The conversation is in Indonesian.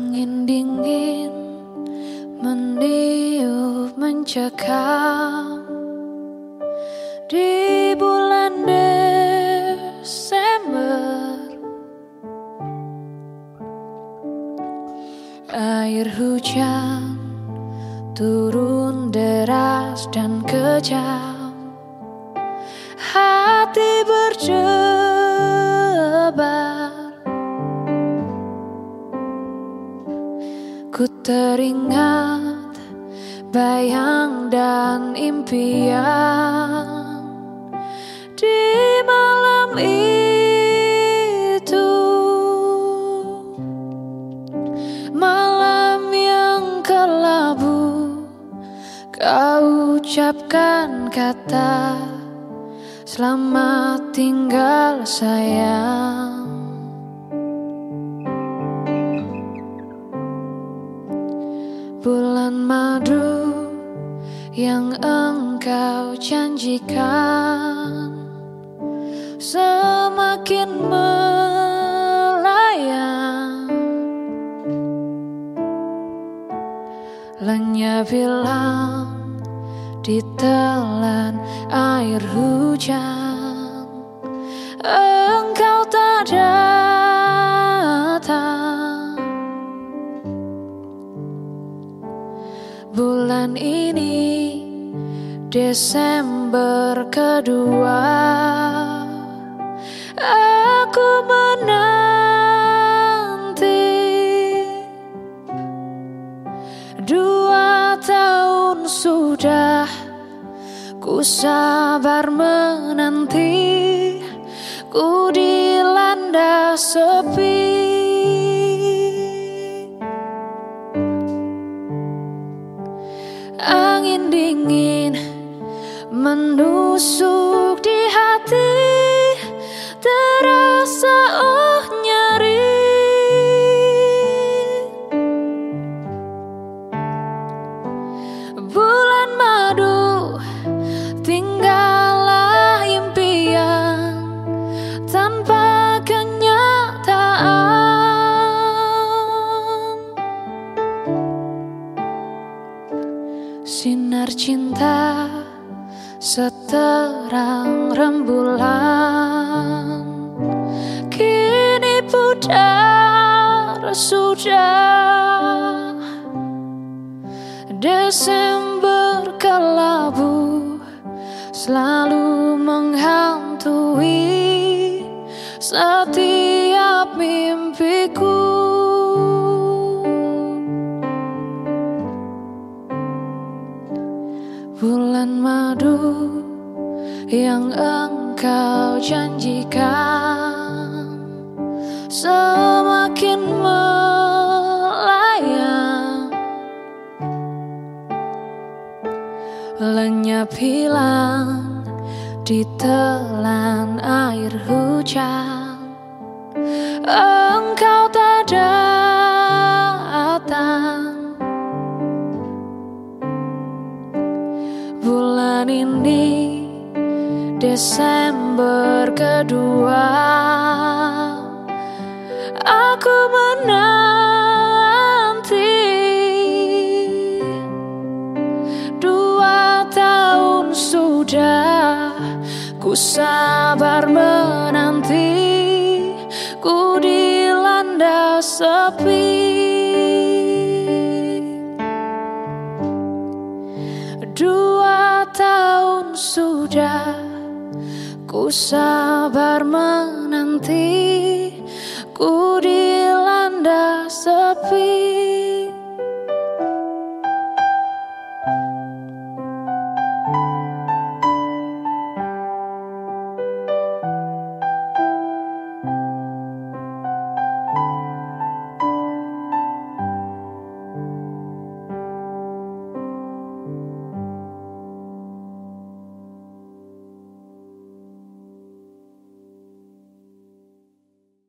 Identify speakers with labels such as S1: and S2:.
S1: Angin dingin meniup mencekam di bulan Desember. Air hujan turun deras dan kejam. Hati berjebak. Ku teringat bayang dan impian di malam itu. Malam yang kelabu kau ucapkan kata selamat tinggal sayang yang engkau janjikan. Semakin melayang. Lenyap hilang ditelan air hujan. Engkau tak datang Desember kedua Aku menanti Dua tahun sudah Ku sabar menanti Ku dilanda sepi Angin dingin menusuk di hati Terasa oh nyeri. Bulan madu tinggallah Sinar cinta seterang rembulan. Kini pudar sudah. Desember kelabu Selalu menghantui Setiap engkau janjikan Semakin melayang. Lenyap hilang ditelan air hujan. Engkau Desember kedua Aku menanti Dua tahun sudah Ku sabar menanti Ku dilanda sepi. Dua tahun sudah Ku sabar menanti, ku dilanda sepi.